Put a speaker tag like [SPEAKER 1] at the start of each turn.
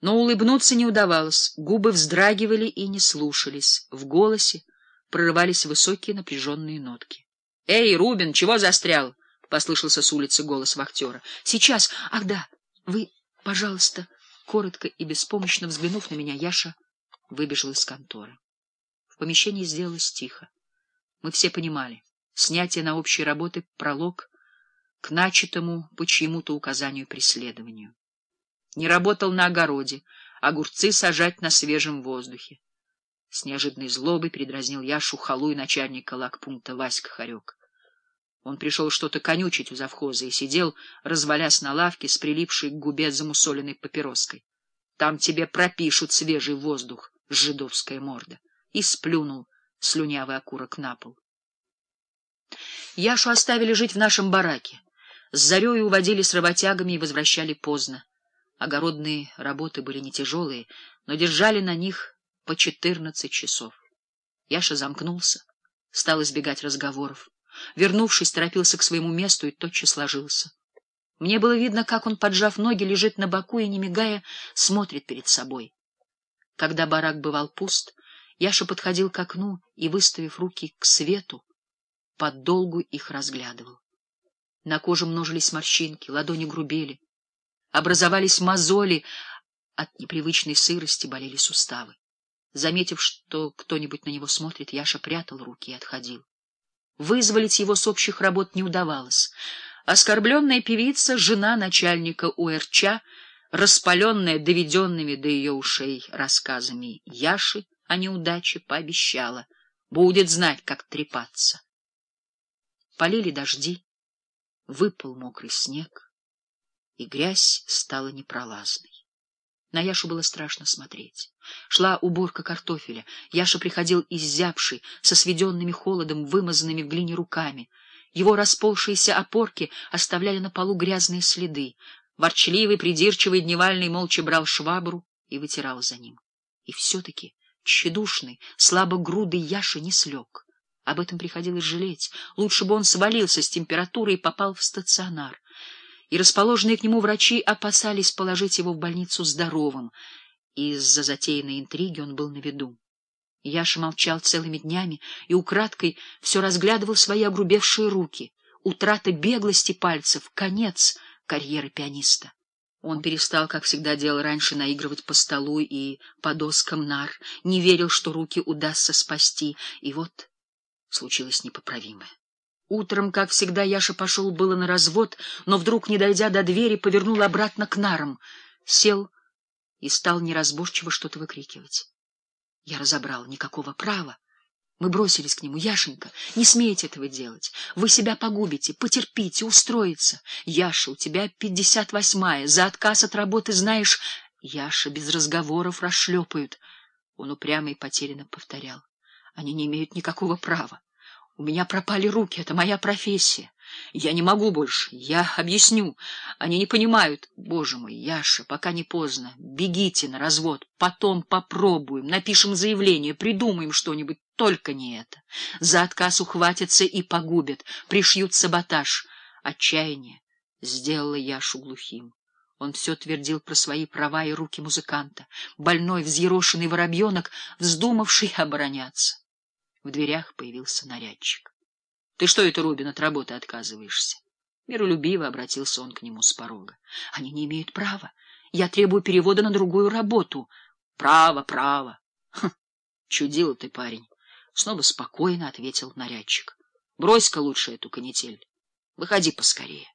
[SPEAKER 1] Но улыбнуться не удавалось, губы вздрагивали и не слушались, в голосе прорывались высокие напряженные нотки. — Эй, Рубин, чего застрял? — послышался с улицы голос вахтера. — Сейчас. Ах да, вы, пожалуйста. Коротко и беспомощно взглянув на меня, Яша выбежал из конторы. В помещении сделалось тихо. Мы все понимали, снятие на общие работы — пролог к начатому по чьему-то указанию преследованию. Не работал на огороде, огурцы сажать на свежем воздухе. С неожиданной злобой передразнил я шухалу и начальника лагпункта Васька Харек. Он пришел что-то конючить у завхоза и сидел, развалясь на лавке с прилипшей к губе замусоленной папироской. Там тебе пропишут свежий воздух, жидовская морда. И сплюнул слюнявый окурок на пол. Яшу оставили жить в нашем бараке. С зарею уводили с работягами и возвращали поздно. Огородные работы были не тяжелые, но держали на них по четырнадцать часов. Яша замкнулся, стал избегать разговоров. Вернувшись, торопился к своему месту и тотчас ложился. Мне было видно, как он, поджав ноги, лежит на боку и, не мигая, смотрит перед собой. Когда барак бывал пуст, Яша подходил к окну и, выставив руки к свету, подолгу их разглядывал. На коже множились морщинки, ладони грубели. Образовались мозоли, от непривычной сырости болели суставы. Заметив, что кто-нибудь на него смотрит, Яша прятал руки и отходил. Вызволить его с общих работ не удавалось. Оскорбленная певица, жена начальника УРЧ, распаленная доведенными до ее ушей рассказами Яши о неудаче, пообещала, будет знать, как трепаться. Полили дожди, выпал мокрый снег и грязь стала непролазной. На Яшу было страшно смотреть. Шла уборка картофеля. Яша приходил изябший, со сведенными холодом, вымазанными в глине руками. Его расползшиеся опорки оставляли на полу грязные следы. Ворчливый, придирчивый дневальный молча брал швабру и вытирал за ним. И все-таки тщедушный, слабогрудый Яша не слег. Об этом приходилось жалеть. Лучше бы он свалился с температурой и попал в стационар и расположенные к нему врачи опасались положить его в больницу здоровым. Из-за затеянной интриги он был на виду. Яша молчал целыми днями и украдкой все разглядывал свои огрубевшие руки. Утрата беглости пальцев — конец карьеры пианиста. Он перестал, как всегда делал раньше, наигрывать по столу и по доскам нар, не верил, что руки удастся спасти, и вот случилось непоправимое. Утром, как всегда, Яша пошел было на развод, но вдруг, не дойдя до двери, повернул обратно к нарам, сел и стал неразборчиво что-то выкрикивать. Я разобрал. Никакого права. Мы бросились к нему. Яшенька, не смейте этого делать. Вы себя погубите. Потерпите, устроиться. Яша, у тебя пятьдесят восьмая. За отказ от работы знаешь... Яша без разговоров расшлепают. Он упрямо и потерянно повторял. Они не имеют никакого права. У меня пропали руки, это моя профессия. Я не могу больше, я объясню. Они не понимают. Боже мой, Яша, пока не поздно. Бегите на развод, потом попробуем, напишем заявление, придумаем что-нибудь, только не это. За отказ ухватятся и погубят, пришьют саботаж. Отчаяние сделало Яшу глухим. Он все твердил про свои права и руки музыканта, больной, взъерошенный воробьенок, вздумавший обороняться. В дверях появился нарядчик. — Ты что это, Рубин, от работы отказываешься? Миролюбиво обратился он к нему с порога. — Они не имеют права. Я требую перевода на другую работу. — Право, право. Хм, — Чудил ты, парень. Снова спокойно ответил нарядчик. — Брось-ка лучше эту канитель. Выходи поскорее.